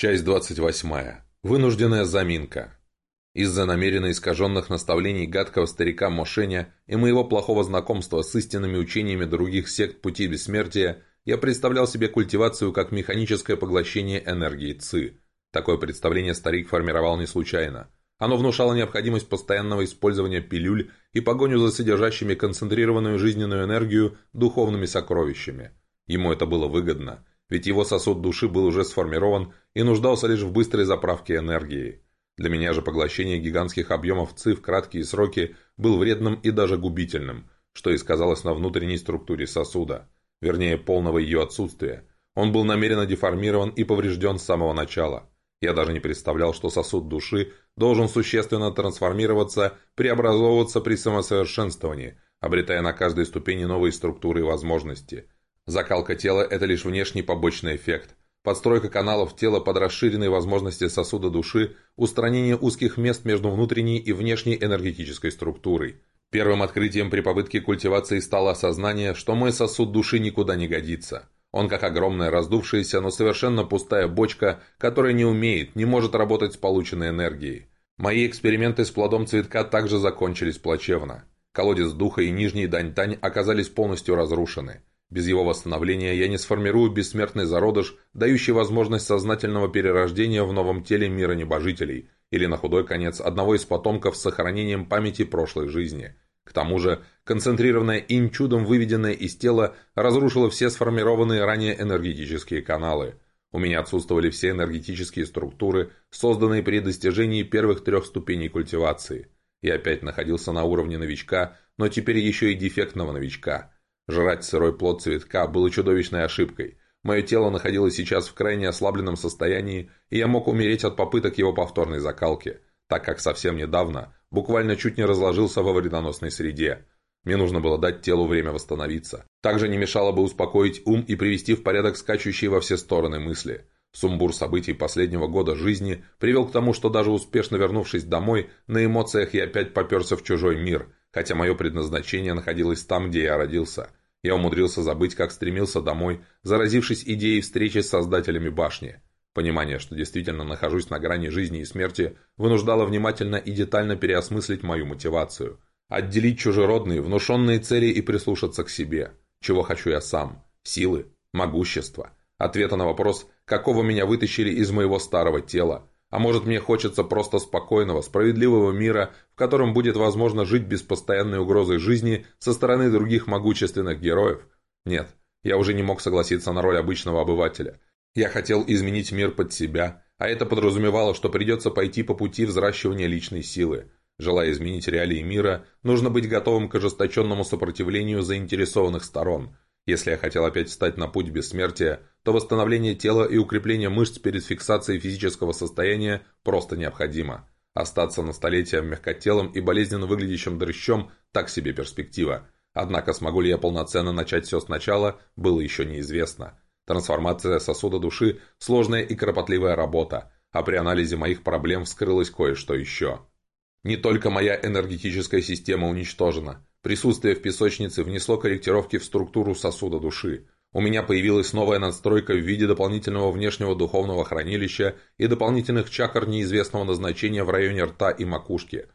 Часть 28. Вынужденная заминка. Из-за намеренно искаженных наставлений гадкого старика Мошеня и моего плохого знакомства с истинными учениями других сект пути бессмертия, я представлял себе культивацию как механическое поглощение энергии ЦИ. Такое представление старик формировал не случайно. Оно внушало необходимость постоянного использования пилюль и погоню за содержащими концентрированную жизненную энергию духовными сокровищами. Ему это было выгодно – ведь его сосуд души был уже сформирован и нуждался лишь в быстрой заправке энергии. Для меня же поглощение гигантских объемов ЦИ в краткие сроки был вредным и даже губительным, что и сказалось на внутренней структуре сосуда, вернее полного ее отсутствия. Он был намеренно деформирован и поврежден с самого начала. Я даже не представлял, что сосуд души должен существенно трансформироваться, преобразовываться при самосовершенствовании, обретая на каждой ступени новые структуры и возможности – Закалка тела – это лишь внешний побочный эффект. Подстройка каналов тела под расширенные возможности сосуда души, устранение узких мест между внутренней и внешней энергетической структурой. Первым открытием при попытке культивации стало осознание, что мой сосуд души никуда не годится. Он как огромная раздувшаяся, но совершенно пустая бочка, которая не умеет, не может работать с полученной энергией. Мои эксперименты с плодом цветка также закончились плачевно. Колодец духа и нижний дань-тань оказались полностью разрушены. Без его восстановления я не сформирую бессмертный зародыш, дающий возможность сознательного перерождения в новом теле мира небожителей, или на худой конец одного из потомков с сохранением памяти прошлой жизни. К тому же, концентрированное им чудом выведенное из тела разрушило все сформированные ранее энергетические каналы. У меня отсутствовали все энергетические структуры, созданные при достижении первых трех ступеней культивации. Я опять находился на уровне новичка, но теперь еще и дефектного новичка – Жрать сырой плод цветка было чудовищной ошибкой. Мое тело находилось сейчас в крайне ослабленном состоянии, и я мог умереть от попыток его повторной закалки, так как совсем недавно буквально чуть не разложился во вредоносной среде. Мне нужно было дать телу время восстановиться. Также не мешало бы успокоить ум и привести в порядок скачущие во все стороны мысли. Сумбур событий последнего года жизни привел к тому, что даже успешно вернувшись домой, на эмоциях я опять поперся в чужой мир, хотя мое предназначение находилось там, где я родился. Я умудрился забыть, как стремился домой, заразившись идеей встречи с создателями башни. Понимание, что действительно нахожусь на грани жизни и смерти, вынуждало внимательно и детально переосмыслить мою мотивацию. Отделить чужеродные, внушенные цели и прислушаться к себе. Чего хочу я сам? Силы? Могущества? Ответа на вопрос, какого меня вытащили из моего старого тела? А может мне хочется просто спокойного, справедливого мира, в котором будет возможно жить без постоянной угрозы жизни со стороны других могущественных героев? Нет, я уже не мог согласиться на роль обычного обывателя. Я хотел изменить мир под себя, а это подразумевало, что придется пойти по пути взращивания личной силы. Желая изменить реалии мира, нужно быть готовым к ожесточенному сопротивлению заинтересованных сторон – если я хотел опять встать на путь бессмертия, то восстановление тела и укрепление мышц перед фиксацией физического состояния просто необходимо. Остаться на столетие мягкотелым и болезненно выглядящим дрыщом – так себе перспектива. Однако смогу ли я полноценно начать все сначала, было еще неизвестно. Трансформация сосуда души – сложная и кропотливая работа, а при анализе моих проблем вскрылось кое-что еще. Не только моя энергетическая система уничтожена – Присутствие в песочнице внесло корректировки в структуру сосуда души. У меня появилась новая надстройка в виде дополнительного внешнего духовного хранилища и дополнительных чакр неизвестного назначения в районе рта и макушки.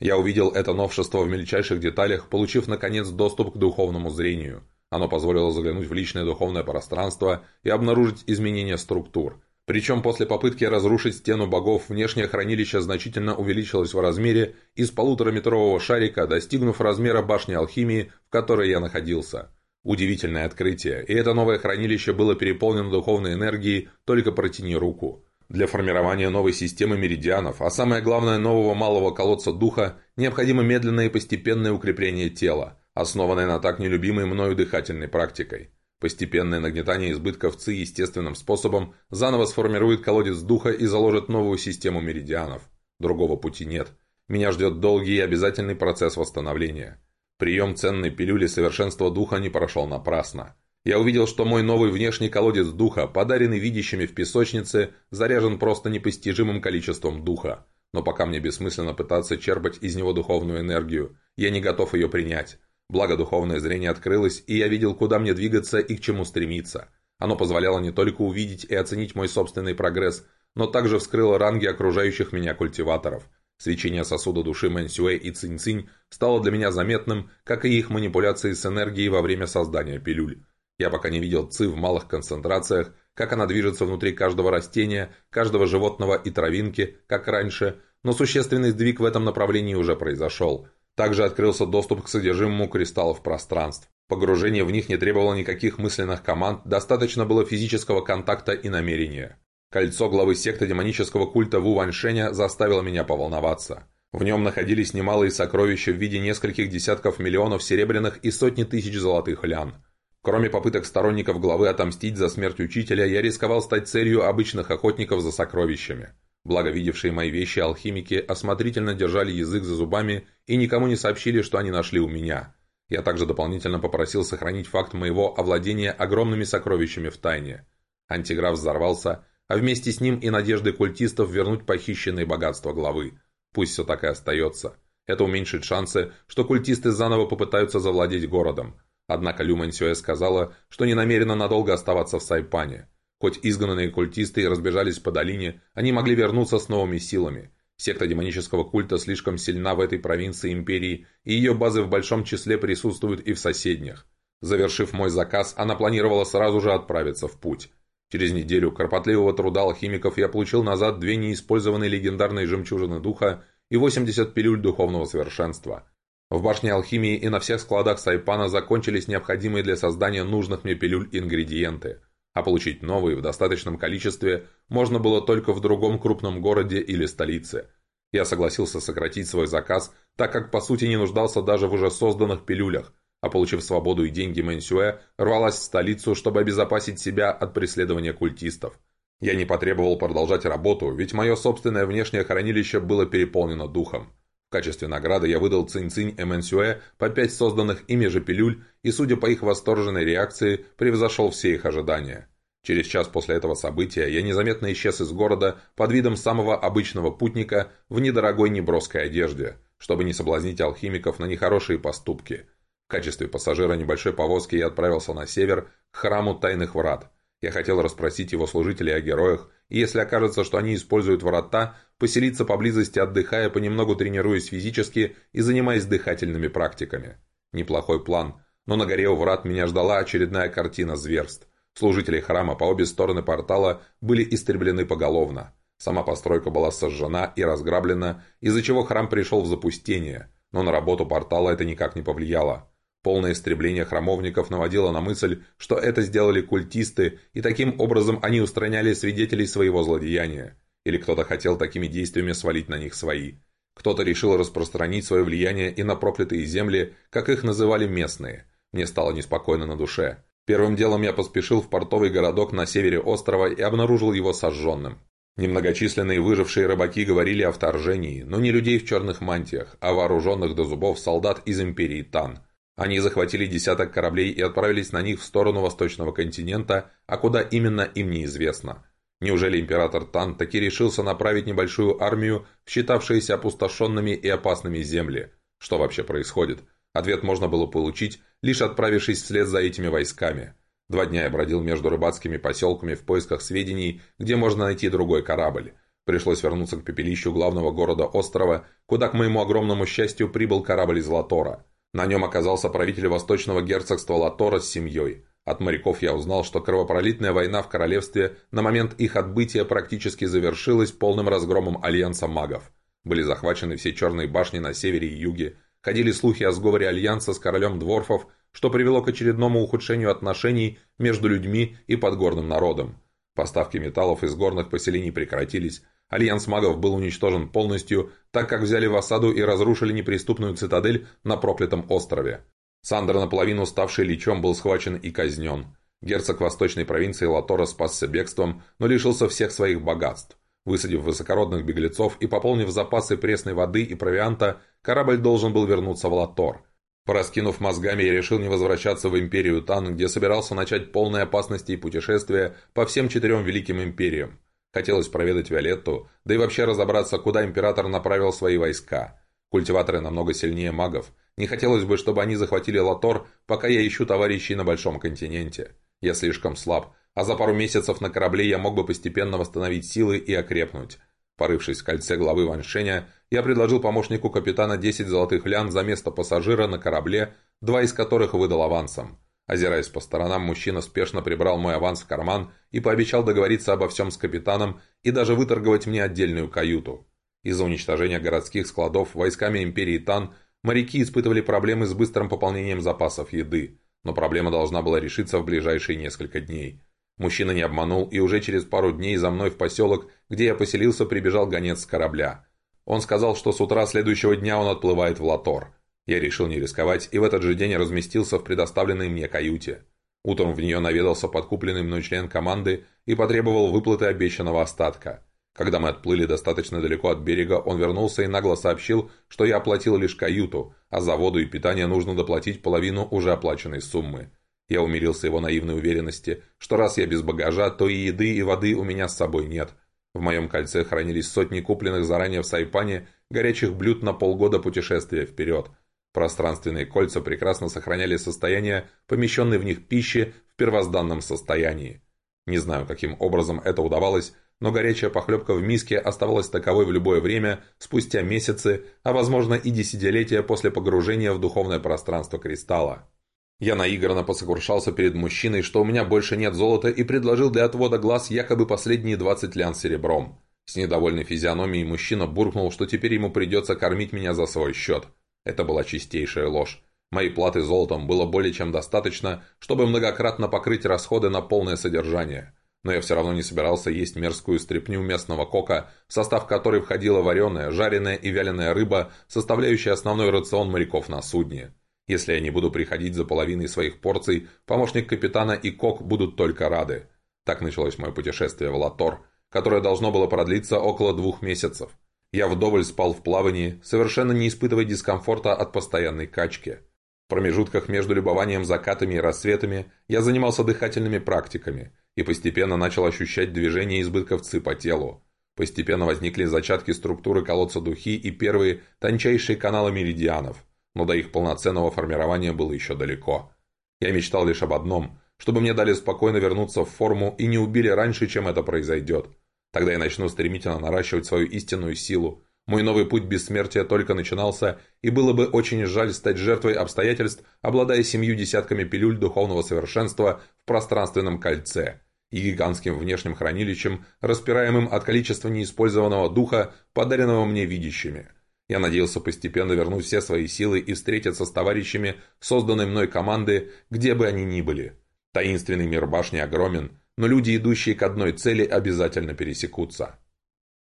Я увидел это новшество в мельчайших деталях, получив, наконец, доступ к духовному зрению. Оно позволило заглянуть в личное духовное пространство и обнаружить изменения структур – причем после попытки разрушить стену богов внешнее хранилище значительно увеличилось в размере из полутораметрового шарика, достигнув размера башни алхимии, в которой я находился. Удивительное открытие, и это новое хранилище было переполнено духовной энергией «только протяни руку». Для формирования новой системы меридианов, а самое главное нового малого колодца духа, необходимо медленное и постепенное укрепление тела, основанное на так нелюбимой мною дыхательной практикой. Постепенное нагнетание избытков ЦИ естественным способом заново сформирует колодец духа и заложит новую систему меридианов. Другого пути нет. Меня ждет долгий и обязательный процесс восстановления. Прием ценной пилюли совершенства духа не прошел напрасно. Я увидел, что мой новый внешний колодец духа, подаренный видящими в песочнице, заряжен просто непостижимым количеством духа. Но пока мне бессмысленно пытаться черпать из него духовную энергию, я не готов ее принять. Благо духовное зрение открылось, и я видел, куда мне двигаться и к чему стремиться. Оно позволяло не только увидеть и оценить мой собственный прогресс, но также вскрыла ранги окружающих меня культиваторов. Свечение сосуда души Мэнсюэ и Цинь-Цинь стало для меня заметным, как и их манипуляции с энергией во время создания пилюль. Я пока не видел ЦИ в малых концентрациях, как она движется внутри каждого растения, каждого животного и травинки, как раньше, но существенный сдвиг в этом направлении уже произошел. Также открылся доступ к содержимому кристаллов пространств. Погружение в них не требовало никаких мысленных команд, достаточно было физического контакта и намерения. Кольцо главы секты демонического культа Ву Ваньшеня заставило меня поволноваться. В нем находились немалые сокровища в виде нескольких десятков миллионов серебряных и сотни тысяч золотых лян. Кроме попыток сторонников главы отомстить за смерть учителя, я рисковал стать целью обычных охотников за сокровищами. Благо, видевшие мои вещи алхимики осмотрительно держали язык за зубами и никому не сообщили, что они нашли у меня. Я также дополнительно попросил сохранить факт моего овладения огромными сокровищами в тайне. Антиграф взорвался, а вместе с ним и надежды культистов вернуть похищенные богатства главы. Пусть все так и остается. Это уменьшит шансы, что культисты заново попытаются завладеть городом. Однако Лю сказала, что не намерена надолго оставаться в Сайпане. Хоть изгнанные культисты и разбежались по долине, они могли вернуться с новыми силами. Секта демонического культа слишком сильна в этой провинции империи, и ее базы в большом числе присутствуют и в соседних. Завершив мой заказ, она планировала сразу же отправиться в путь. Через неделю кропотливого труда алхимиков я получил назад две неиспользованные легендарные жемчужины духа и 80 пилюль духовного совершенства. В башне алхимии и на всех складах Сайпана закончились необходимые для создания нужных мне пилюль ингредиенты, а получить новые в достаточном количестве можно было только в другом крупном городе или столице. Я согласился сократить свой заказ, так как по сути не нуждался даже в уже созданных пилюлях, а получив свободу и деньги Мэнсюэ, рвалась в столицу, чтобы обезопасить себя от преследования культистов. Я не потребовал продолжать работу, ведь мое собственное внешнее хранилище было переполнено духом. В качестве награды я выдал Цинь-Цинь и Мэнсюэ по пять созданных ими же пилюль и, судя по их восторженной реакции, превзошел все их ожидания. Через час после этого события я незаметно исчез из города под видом самого обычного путника в недорогой неброской одежде, чтобы не соблазнить алхимиков на нехорошие поступки. В качестве пассажира небольшой повозки я отправился на север, к храму Тайных Врат. Я хотел расспросить его служителей о героях, и если окажется, что они используют врата, поселиться поблизости, отдыхая, понемногу тренируясь физически и занимаясь дыхательными практиками. Неплохой план, но на горе у врат меня ждала очередная картина зверств. Служители храма по обе стороны портала были истреблены поголовно. Сама постройка была сожжена и разграблена, из-за чего храм пришел в запустение, но на работу портала это никак не повлияло. Полное истребление храмовников наводило на мысль, что это сделали культисты, и таким образом они устраняли свидетелей своего злодеяния. Или кто-то хотел такими действиями свалить на них свои. Кто-то решил распространить свое влияние и на проклятые земли, как их называли местные. Мне стало неспокойно на душе. Первым делом я поспешил в портовый городок на севере острова и обнаружил его сожженным. Немногочисленные выжившие рыбаки говорили о вторжении, но не людей в черных мантиях, а вооруженных до зубов солдат из империи Тан – они захватили десяток кораблей и отправились на них в сторону восточного континента, а куда именно им неизвестно. Неужели император Тан таки решился направить небольшую армию в считавшиеся опустошенными и опасными земли? Что вообще происходит? Ответ можно было получить, лишь отправившись вслед за этими войсками. Два дня я бродил между рыбацкими поселками в поисках сведений, где можно найти другой корабль. Пришлось вернуться к пепелищу главного города острова, куда, к моему огромному счастью, прибыл корабль из Латора. На нем оказался правитель восточного герцогства Латора с семьей. От моряков я узнал, что кровопролитная война в королевстве на момент их отбытия практически завершилась полным разгромом альянса магов. Были захвачены все черные башни на севере и юге, ходили слухи о сговоре альянса с королем дворфов, что привело к очередному ухудшению отношений между людьми и подгорным народом. Поставки металлов из горных поселений прекратились, Альянс магов был уничтожен полностью, так как взяли в осаду и разрушили неприступную цитадель на проклятом острове. Сандер, наполовину ставший личом, был схвачен и казнен. Герцог восточной провинции Латора спасся бегством, но лишился всех своих богатств. Высадив высокородных беглецов и пополнив запасы пресной воды и провианта, корабль должен был вернуться в Латор. Пораскинув мозгами, я решил не возвращаться в Империю Тан, где собирался начать полной опасности и путешествия по всем четырем великим империям. Хотелось проведать Виолетту, да и вообще разобраться, куда император направил свои войска. Культиваторы намного сильнее магов. Не хотелось бы, чтобы они захватили Латор, пока я ищу товарищей на Большом континенте. Я слишком слаб, а за пару месяцев на корабле я мог бы постепенно восстановить силы и окрепнуть. Порывшись в кольце главы Ваншеня, я предложил помощнику капитана 10 золотых лян за место пассажира на корабле, два из которых выдал авансом. Озираясь по сторонам, мужчина спешно прибрал мой аванс в карман и пообещал договориться обо всем с капитаном и даже выторговать мне отдельную каюту. Из-за уничтожения городских складов войсками империи Тан моряки испытывали проблемы с быстрым пополнением запасов еды, но проблема должна была решиться в ближайшие несколько дней. Мужчина не обманул, и уже через пару дней за мной в поселок, где я поселился, прибежал гонец с корабля. Он сказал, что с утра следующего дня он отплывает в Латор – я решил не рисковать и в этот же день разместился в предоставленной мне каюте. Утром в нее наведался подкупленный мной член команды и потребовал выплаты обещанного остатка. Когда мы отплыли достаточно далеко от берега, он вернулся и нагло сообщил, что я оплатил лишь каюту, а за воду и питание нужно доплатить половину уже оплаченной суммы. Я умирился его наивной уверенности, что раз я без багажа, то и еды, и воды у меня с собой нет. В моем кольце хранились сотни купленных заранее в Сайпане горячих блюд на полгода путешествия вперед – Пространственные кольца прекрасно сохраняли состояние, помещенной в них пищи в первозданном состоянии. Не знаю, каким образом это удавалось, но горячая похлебка в миске оставалась таковой в любое время, спустя месяцы, а возможно и десятилетия после погружения в духовное пространство кристалла. Я наигранно посокрушался перед мужчиной, что у меня больше нет золота, и предложил для отвода глаз якобы последние 20 лян серебром. С недовольной физиономией мужчина буркнул, что теперь ему придется кормить меня за свой счет. Это была чистейшая ложь. Моей платы золотом было более чем достаточно, чтобы многократно покрыть расходы на полное содержание. Но я все равно не собирался есть мерзкую стряпню местного кока, в состав которой входила вареная, жареная и вяленая рыба, составляющая основной рацион моряков на судне. Если я не буду приходить за половиной своих порций, помощник капитана и кок будут только рады. Так началось мое путешествие в Латор, которое должно было продлиться около двух месяцев. Я вдоволь спал в плавании, совершенно не испытывая дискомфорта от постоянной качки. В промежутках между любованием закатами и рассветами я занимался дыхательными практиками и постепенно начал ощущать движение избытков ЦИ по телу. Постепенно возникли зачатки структуры колодца духи и первые тончайшие каналы меридианов, но до их полноценного формирования было еще далеко. Я мечтал лишь об одном, чтобы мне дали спокойно вернуться в форму и не убили раньше, чем это произойдет. Тогда я начну стремительно наращивать свою истинную силу. Мой новый путь бессмертия только начинался, и было бы очень жаль стать жертвой обстоятельств, обладая семью десятками пилюль духовного совершенства в пространственном кольце и гигантским внешним хранилищем, распираемым от количества неиспользованного духа, подаренного мне видящими. Я надеялся постепенно вернуть все свои силы и встретиться с товарищами созданной мной команды, где бы они ни были. Таинственный мир башни огромен, но люди, идущие к одной цели, обязательно пересекутся.